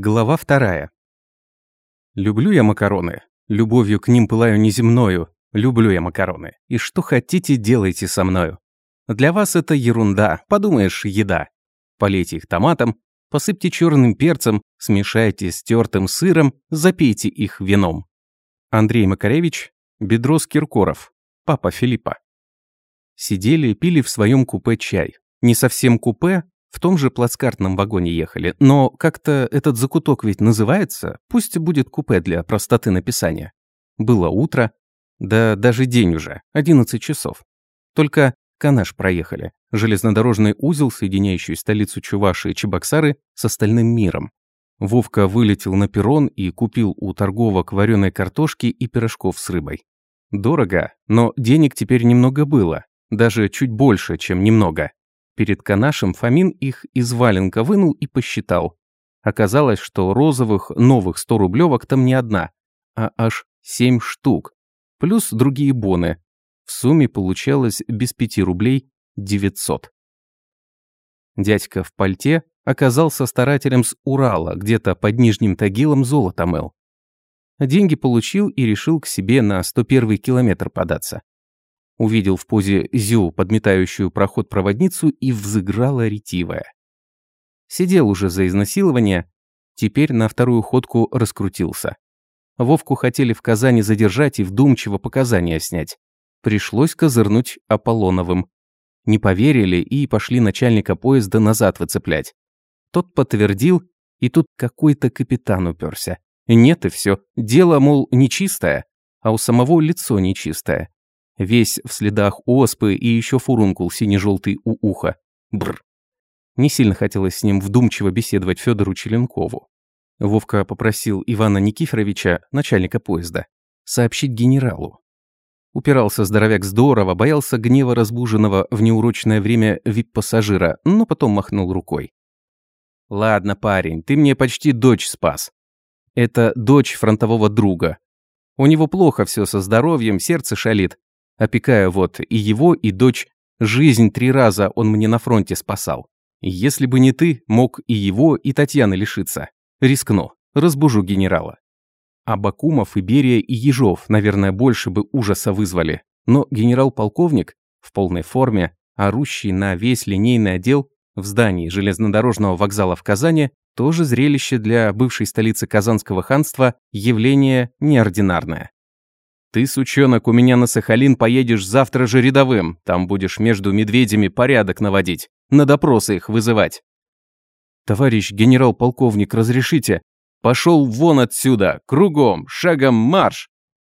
Глава вторая. Люблю я макароны. Любовью к ним пылаю неземною. Люблю я макароны. И что хотите, делайте со мною. Для вас это ерунда, подумаешь, еда. Полейте их томатом, посыпьте черным перцем, смешайте с тертым сыром, запейте их вином. Андрей Макаревич, Бедрос Киркоров, папа Филиппа. Сидели, пили в своем купе чай. Не совсем купе, в том же плацкартном вагоне ехали, но как-то этот закуток ведь называется, пусть будет купе для простоты написания. Было утро, да даже день уже, 11 часов. Только Канаш проехали, железнодорожный узел, соединяющий столицу Чуваши и Чебоксары с остальным миром. Вовка вылетел на перрон и купил у торговок вареной картошки и пирожков с рыбой. Дорого, но денег теперь немного было, даже чуть больше, чем немного. Перед канашем Фомин их из валенка вынул и посчитал. Оказалось, что розовых новых 100 рублевок там не одна, а аж 7 штук. Плюс другие боны. В сумме получалось без 5 рублей 900. Дядька в пальте оказался старателем с Урала, где-то под Нижним Тагилом золото мыл. Деньги получил и решил к себе на 101 километр податься. Увидел в позе Зю подметающую проход проводницу и взыграла ретивая. Сидел уже за изнасилование, теперь на вторую ходку раскрутился. Вовку хотели в Казани задержать и вдумчиво показания снять. Пришлось козырнуть Аполлоновым. Не поверили и пошли начальника поезда назад выцеплять. Тот подтвердил, и тут какой-то капитан уперся. Нет и все, дело, мол, нечистое, а у самого лицо нечистое. Весь в следах оспы и еще фурункул сине-желтый у уха. Бр. Не сильно хотелось с ним вдумчиво беседовать Федору Челенкову. Вовка попросил Ивана Никифоровича, начальника поезда, сообщить генералу. Упирался здоровяк здорово, боялся гнева разбуженного в неурочное время вип-пассажира, но потом махнул рукой. «Ладно, парень, ты мне почти дочь спас. Это дочь фронтового друга. У него плохо все со здоровьем, сердце шалит опекая вот и его, и дочь. Жизнь три раза он мне на фронте спасал. Если бы не ты, мог и его, и Татьяны лишиться. Рискну, разбужу генерала. А Бакумов, и Берия, и Ежов, наверное, больше бы ужаса вызвали. Но генерал-полковник в полной форме, орущий на весь линейный отдел в здании железнодорожного вокзала в Казани, тоже зрелище для бывшей столицы Казанского ханства, явление неординарное. Ты, сучонок, у меня на Сахалин поедешь завтра же рядовым. Там будешь между медведями порядок наводить, на допросы их вызывать. Товарищ генерал-полковник, разрешите? Пошел вон отсюда, кругом, шагом марш.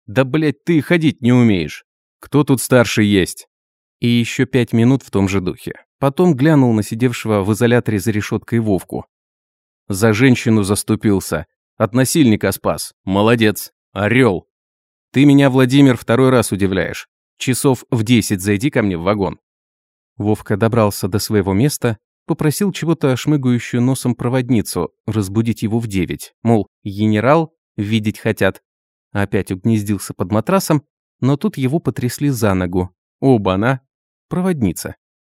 Да, блядь, ты ходить не умеешь. Кто тут старший есть? И еще пять минут в том же духе. Потом глянул на сидевшего в изоляторе за решеткой Вовку. За женщину заступился. От насильника спас. Молодец. Орел. Ты меня, Владимир, второй раз удивляешь. Часов в десять зайди ко мне в вагон». Вовка добрался до своего места, попросил чего-то шмыгающую носом проводницу разбудить его в девять. Мол, генерал видеть хотят. Опять угнездился под матрасом, но тут его потрясли за ногу. Оба-на! Проводница.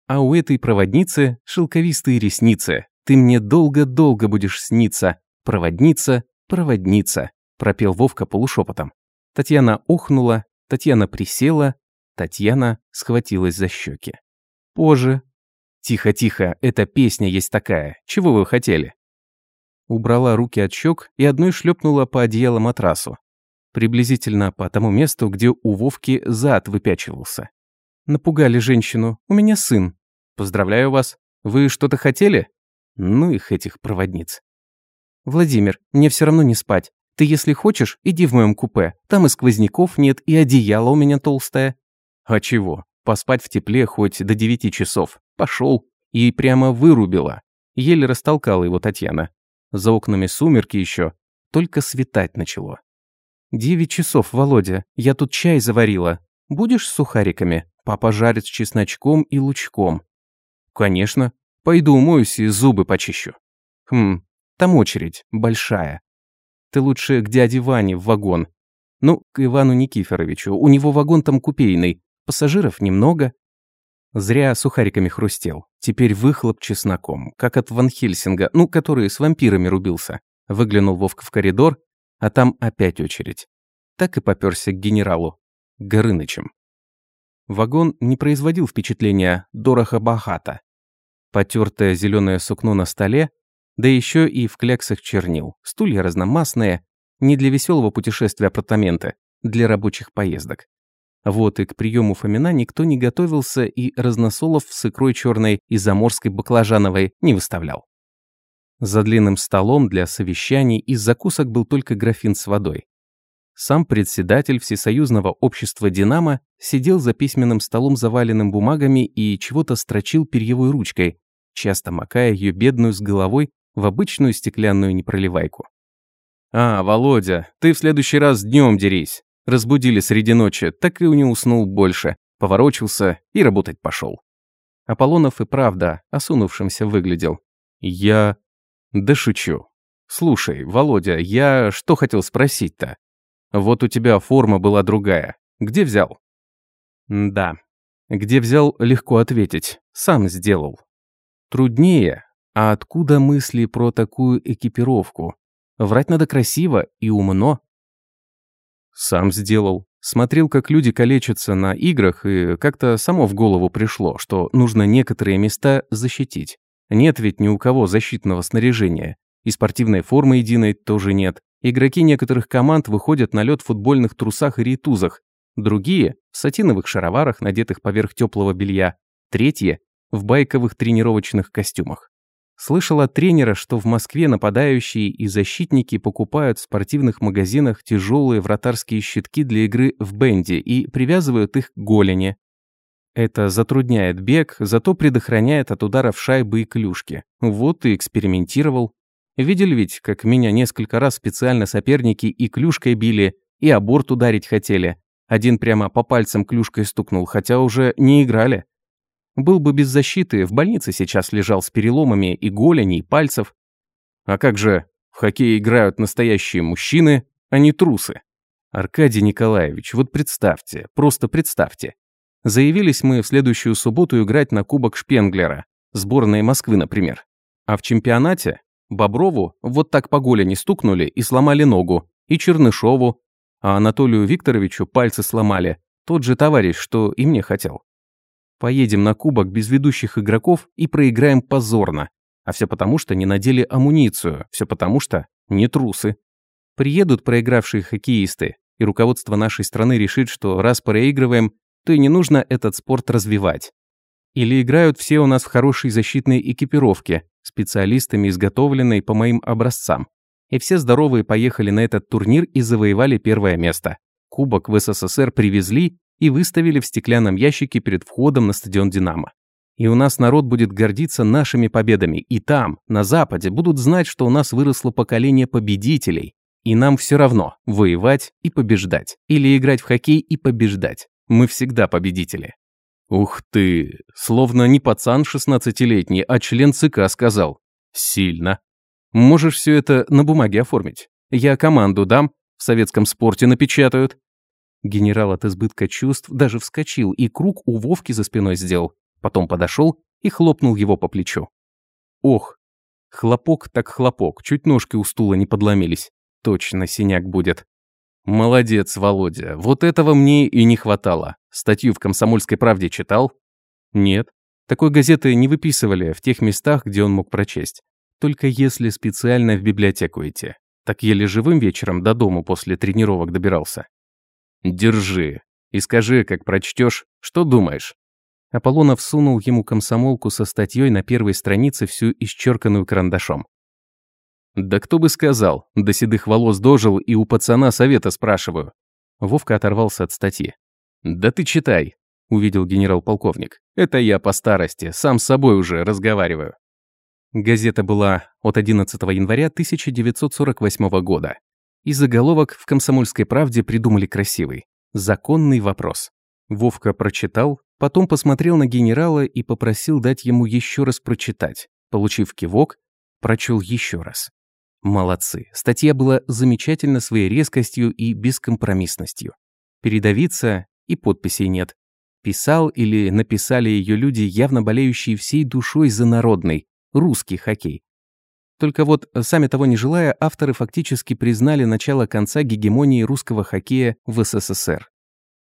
А у этой проводницы шелковистые ресницы. Ты мне долго-долго будешь сниться. Проводница, проводница, пропел Вовка полушепотом. Татьяна ухнула, Татьяна присела, Татьяна схватилась за щеки. Позже. Тихо-тихо, эта песня есть такая. Чего вы хотели? Убрала руки от щек и одной шлепнула по одеялу матрасу. Приблизительно по тому месту, где у Вовки зад выпячивался. Напугали женщину. У меня сын. Поздравляю вас. Вы что-то хотели? Ну их этих проводниц. Владимир, мне все равно не спать. Ты, если хочешь, иди в моем купе. Там и сквозняков нет, и одеяло у меня толстое». «А чего? Поспать в тепле хоть до девяти часов. Пошел. И прямо вырубила. Еле растолкала его Татьяна. За окнами сумерки еще. Только светать начало. «Девять часов, Володя. Я тут чай заварила. Будешь с сухариками? Папа жарит с чесночком и лучком». «Конечно. Пойду умоюсь и зубы почищу». «Хм, там очередь, большая. Ты лучше к дяде Ване в вагон. Ну, к Ивану Никифоровичу. У него вагон там купейный. Пассажиров немного. Зря сухариками хрустел. Теперь выхлоп чесноком, как от Ван Хельсинга, ну, который с вампирами рубился. Выглянул Вовка в коридор, а там опять очередь. Так и попёрся к генералу. Горынычем. Вагон не производил впечатления дорого-богато. Потертое зеленое сукно на столе, да еще и в кляксах чернил. Стулья разномастные, не для веселого путешествия апартаменты, для рабочих поездок. Вот и к приему Фомина никто не готовился и разносолов с икрой черной и заморской баклажановой не выставлял. За длинным столом для совещаний из закусок был только графин с водой. Сам председатель Всесоюзного общества «Динамо» сидел за письменным столом, заваленным бумагами, и чего-то строчил перьевой ручкой, часто макая ее бедную с головой в обычную стеклянную непроливайку. «А, Володя, ты в следующий раз днем дерись!» Разбудили среди ночи, так и не уснул больше, поворочился и работать пошел. Аполлонов и правда осунувшимся выглядел. «Я...» «Да шучу. Слушай, Володя, я что хотел спросить-то? Вот у тебя форма была другая. Где взял? Да. Где взял, легко ответить. Сам сделал. Труднее. А откуда мысли про такую экипировку? Врать надо красиво и умно. Сам сделал. Смотрел, как люди калечатся на играх, и как-то само в голову пришло, что нужно некоторые места защитить. Нет ведь ни у кого защитного снаряжения. И спортивной формы единой тоже нет. Игроки некоторых команд выходят на лед в футбольных трусах и рейтузах, другие – в сатиновых шароварах, надетых поверх теплого белья, третьи – в байковых тренировочных костюмах. Слышал от тренера, что в Москве нападающие и защитники покупают в спортивных магазинах тяжелые вратарские щитки для игры в бенде и привязывают их к голени. Это затрудняет бег, зато предохраняет от ударов шайбы и клюшки. Вот и экспериментировал. Видели ведь, как меня несколько раз специально соперники и клюшкой били, и аборт ударить хотели. Один прямо по пальцам клюшкой стукнул, хотя уже не играли. Был бы без защиты, в больнице сейчас лежал с переломами и голени, и пальцев. А как же, в хоккей играют настоящие мужчины, а не трусы. Аркадий Николаевич, вот представьте, просто представьте. Заявились мы в следующую субботу играть на Кубок Шпенглера, сборной Москвы, например. А в чемпионате Боброву вот так по голени стукнули и сломали ногу, и Чернышову, а Анатолию Викторовичу пальцы сломали, тот же товарищ, что и мне хотел. Поедем на кубок без ведущих игроков и проиграем позорно. А все потому, что не надели амуницию, все потому, что не трусы. Приедут проигравшие хоккеисты, и руководство нашей страны решит, что раз проигрываем, то и не нужно этот спорт развивать. Или играют все у нас в хорошей защитной экипировке, специалистами изготовленной по моим образцам. И все здоровые поехали на этот турнир и завоевали первое место. Кубок в СССР привезли и выставили в стеклянном ящике перед входом на стадион «Динамо». И у нас народ будет гордиться нашими победами. И там, на Западе, будут знать, что у нас выросло поколение победителей. И нам все равно воевать и побеждать. Или играть в хоккей и побеждать. Мы всегда победители. Ух ты, словно не пацан шестнадцатилетний, а член ЦК сказал. Сильно. Можешь все это на бумаге оформить. Я команду дам, в советском спорте напечатают. Генерал от избытка чувств даже вскочил и круг у Вовки за спиной сделал. Потом подошел и хлопнул его по плечу. Ох, хлопок так хлопок, чуть ножки у стула не подломились. Точно синяк будет. Молодец, Володя, вот этого мне и не хватало. Статью в «Комсомольской правде» читал? Нет. Такой газеты не выписывали в тех местах, где он мог прочесть. Только если специально в библиотеку идти. Так еле живым вечером до дому после тренировок добирался. Держи. И скажи, как прочтешь, что думаешь? Аполлонов сунул ему комсомолку со статьей на первой странице всю исчерканную карандашом. Да кто бы сказал, до седых волос дожил и у пацана совета спрашиваю. Вовка оторвался от статьи. «Да ты читай», – увидел генерал-полковник. «Это я по старости, сам с собой уже разговариваю». Газета была от 11 января 1948 года. И заголовок в «Комсомольской правде» придумали красивый. «Законный вопрос». Вовка прочитал, потом посмотрел на генерала и попросил дать ему еще раз прочитать. Получив кивок, прочел еще раз. Молодцы. Статья была замечательна своей резкостью и бескомпромиссностью. Передавиться и подписей нет. Писал или написали ее люди, явно болеющие всей душой за народный, русский хоккей. Только вот, сами того не желая, авторы фактически признали начало конца гегемонии русского хоккея в СССР.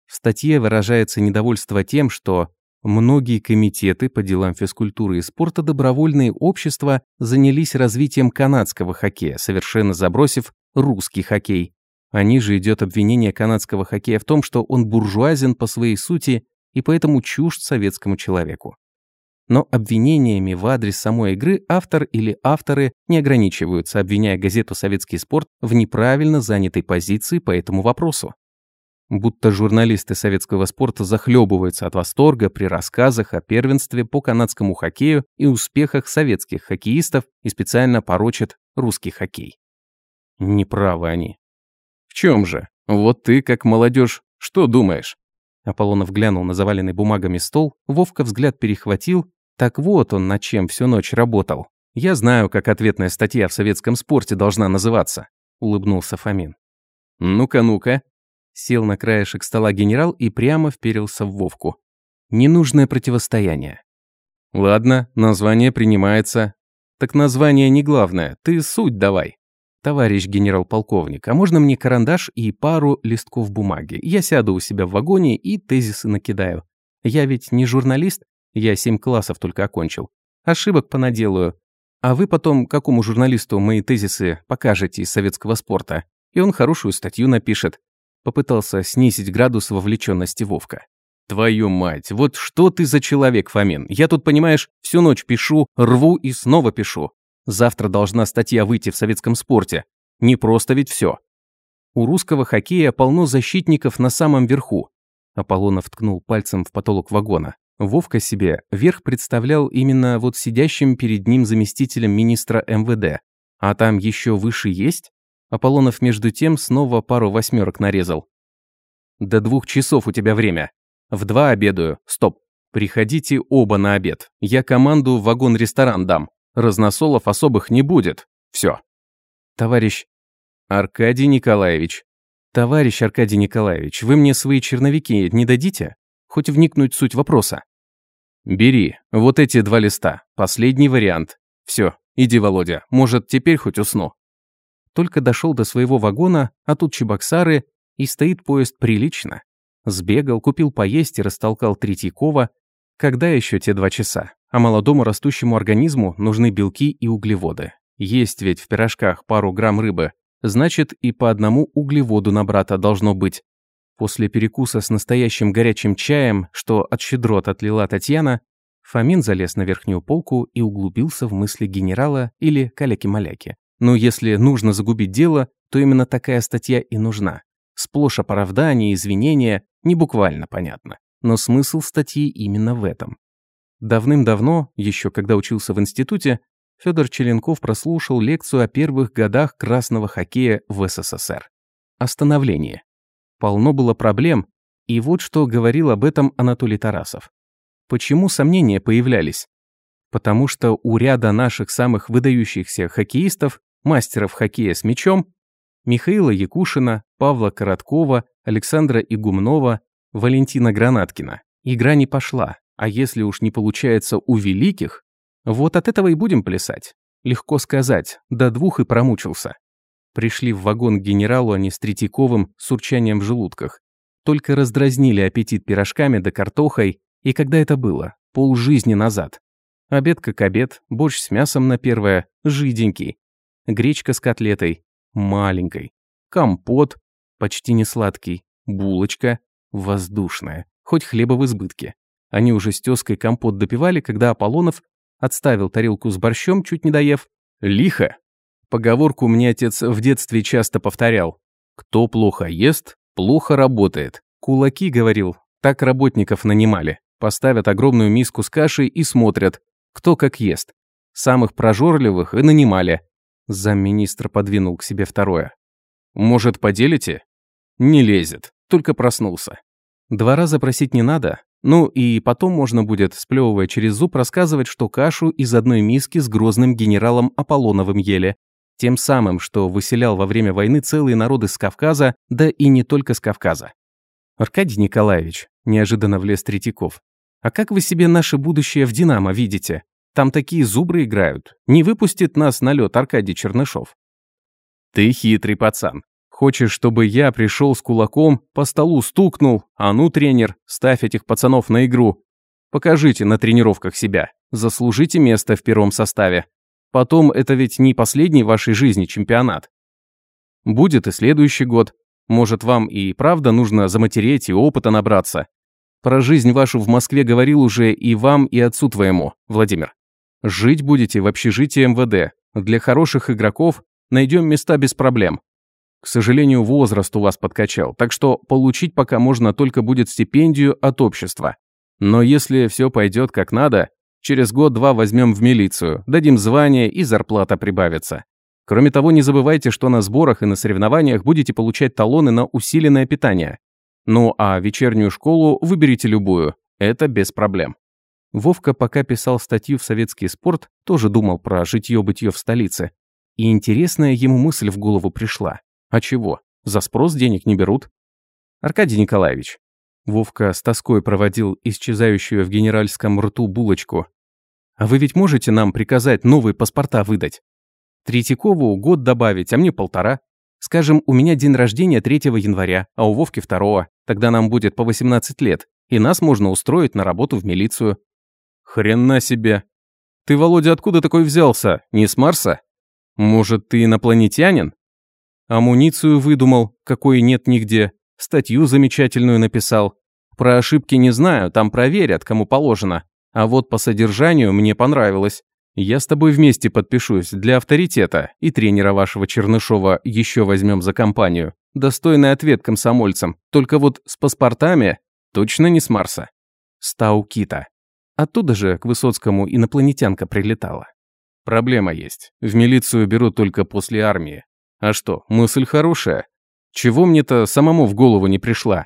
В статье выражается недовольство тем, что многие комитеты по делам физкультуры и спорта добровольные общества занялись развитием канадского хоккея, совершенно забросив русский хоккей. А ниже идет обвинение канадского хоккея в том, что он буржуазен по своей сути и поэтому чужд советскому человеку. Но обвинениями в адрес самой игры автор или авторы не ограничиваются, обвиняя газету «Советский спорт» в неправильно занятой позиции по этому вопросу. Будто журналисты советского спорта захлебываются от восторга при рассказах о первенстве по канадскому хоккею и успехах советских хоккеистов и специально порочат русский хоккей. Неправы они. В чем же? Вот ты, как молодежь, что думаешь? Аполлонов глянул на заваленный бумагами стол, Вовка взгляд перехватил. Так вот он над чем всю ночь работал. Я знаю, как ответная статья в советском спорте должна называться, улыбнулся Фомин. Ну-ка, ну-ка. Сел на краешек стола генерал и прямо вперился в Вовку. Ненужное противостояние. Ладно, название принимается. Так название не главное, ты суть давай. «Товарищ генерал-полковник, а можно мне карандаш и пару листков бумаги? Я сяду у себя в вагоне и тезисы накидаю. Я ведь не журналист, я семь классов только окончил. Ошибок понаделаю. А вы потом какому журналисту мои тезисы покажете из советского спорта? И он хорошую статью напишет». Попытался снизить градус вовлеченности Вовка. «Твою мать, вот что ты за человек, Фомин? Я тут, понимаешь, всю ночь пишу, рву и снова пишу. Завтра должна статья выйти в советском спорте. Не просто ведь все. У русского хоккея полно защитников на самом верху. Аполлонов ткнул пальцем в потолок вагона. Вовка себе верх представлял именно вот сидящим перед ним заместителем министра МВД. А там еще выше есть? Аполлонов между тем снова пару восьмерок нарезал. До двух часов у тебя время. В два обедаю. Стоп. Приходите оба на обед. Я команду вагон-ресторан дам. Разносолов особых не будет. Все. Товарищ Аркадий Николаевич. Товарищ Аркадий Николаевич, вы мне свои черновики не дадите? Хоть вникнуть в суть вопроса. Бери, вот эти два листа. Последний вариант. Все, иди, Володя, может, теперь хоть усну. Только дошел до своего вагона, а тут Чебоксары, и стоит поезд прилично. Сбегал, купил поесть и растолкал Третьякова. Когда еще те два часа? А молодому растущему организму нужны белки и углеводы. Есть ведь в пирожках пару грамм рыбы, значит и по одному углеводу на брата должно быть. После перекуса с настоящим горячим чаем, что от щедрот отлила Татьяна, Фомин залез на верхнюю полку и углубился в мысли генерала или каляки-маляки. Но если нужно загубить дело, то именно такая статья и нужна. Сплошь оправдания, извинения, не буквально понятно. Но смысл статьи именно в этом. Давным-давно, еще когда учился в институте, Федор Челенков прослушал лекцию о первых годах красного хоккея в СССР. Остановление. Полно было проблем, и вот что говорил об этом Анатолий Тарасов. Почему сомнения появлялись? Потому что у ряда наших самых выдающихся хоккеистов, мастеров хоккея с мячом, Михаила Якушина, Павла Короткова, Александра Игумнова, Валентина Гранаткина, игра не пошла, а если уж не получается у великих, вот от этого и будем плясать. Легко сказать, до двух и промучился. Пришли в вагон к генералу они с Третьяковым с урчанием в желудках. Только раздразнили аппетит пирожками да картохой, и когда это было? Пол жизни назад. Обед как обед, борщ с мясом на первое, жиденький. Гречка с котлетой, маленькой. Компот, почти не сладкий. Булочка, воздушная, хоть хлеба в избытке. Они уже с тёской компот допивали, когда Аполлонов отставил тарелку с борщом, чуть не доев. «Лихо!» Поговорку мне отец в детстве часто повторял. «Кто плохо ест, плохо работает». Кулаки, говорил, так работников нанимали. Поставят огромную миску с кашей и смотрят, кто как ест. Самых прожорливых и нанимали. Замминистра подвинул к себе второе. «Может, поделите?» «Не лезет, только проснулся». Два раза просить не надо, ну и потом можно будет, сплевывая через зуб, рассказывать, что кашу из одной миски с грозным генералом Аполлоновым ели. Тем самым, что выселял во время войны целые народы с Кавказа, да и не только с Кавказа. Аркадий Николаевич, неожиданно влез Третьяков. А как вы себе наше будущее в «Динамо» видите? Там такие зубры играют. Не выпустит нас на лед Аркадий Чернышов. Ты хитрый пацан. Хочешь, чтобы я пришел с кулаком, по столу стукнул, а ну, тренер, ставь этих пацанов на игру. Покажите на тренировках себя. Заслужите место в первом составе. Потом это ведь не последний в вашей жизни чемпионат. Будет и следующий год. Может, вам и правда нужно заматереть и опыта набраться. Про жизнь вашу в Москве говорил уже и вам, и отцу твоему, Владимир. Жить будете в общежитии МВД. Для хороших игроков найдем места без проблем. К сожалению, возраст у вас подкачал, так что получить пока можно только будет стипендию от общества. Но если все пойдет как надо, через год-два возьмем в милицию, дадим звание и зарплата прибавится. Кроме того, не забывайте, что на сборах и на соревнованиях будете получать талоны на усиленное питание. Ну а вечернюю школу выберите любую, это без проблем. Вовка, пока писал статью в советский спорт, тоже думал про житье-бытье в столице. И интересная ему мысль в голову пришла. А чего? За спрос денег не берут? Аркадий Николаевич. Вовка с тоской проводил исчезающую в генеральском рту булочку. А вы ведь можете нам приказать новые паспорта выдать? Третьякову год добавить, а мне полтора. Скажем, у меня день рождения 3 января, а у Вовки 2 Тогда нам будет по 18 лет, и нас можно устроить на работу в милицию. Хрена себе. Ты, Володя, откуда такой взялся? Не с Марса? Может, ты инопланетянин? Амуницию выдумал, какой нет нигде. Статью замечательную написал. Про ошибки не знаю, там проверят, кому положено. А вот по содержанию мне понравилось. Я с тобой вместе подпишусь для авторитета, и тренера вашего Чернышова еще возьмем за компанию. Достойный ответ комсомольцам. Только вот с паспортами точно не с Марса. Стаукита. Оттуда же к Высоцкому инопланетянка прилетала. Проблема есть. В милицию берут только после армии. А что, мысль хорошая? Чего мне-то самому в голову не пришла?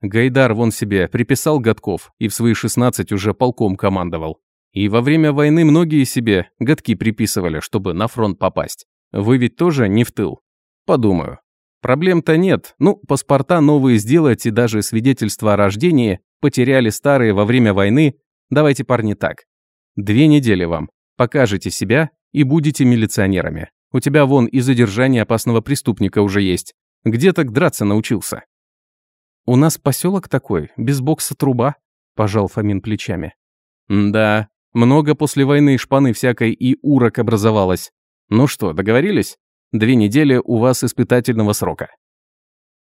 Гайдар вон себе приписал годков и в свои 16 уже полком командовал. И во время войны многие себе годки приписывали, чтобы на фронт попасть. Вы ведь тоже не в тыл? Подумаю. Проблем-то нет. Ну, паспорта новые сделать и даже свидетельства о рождении потеряли старые во время войны. Давайте, парни, так. Две недели вам. Покажете себя и будете милиционерами. У тебя вон и задержание опасного преступника уже есть. Где так драться научился? У нас поселок такой, без бокса труба, пожал Фомин плечами. Да, много после войны шпаны всякой и урок образовалось. Ну что, договорились? Две недели у вас испытательного срока.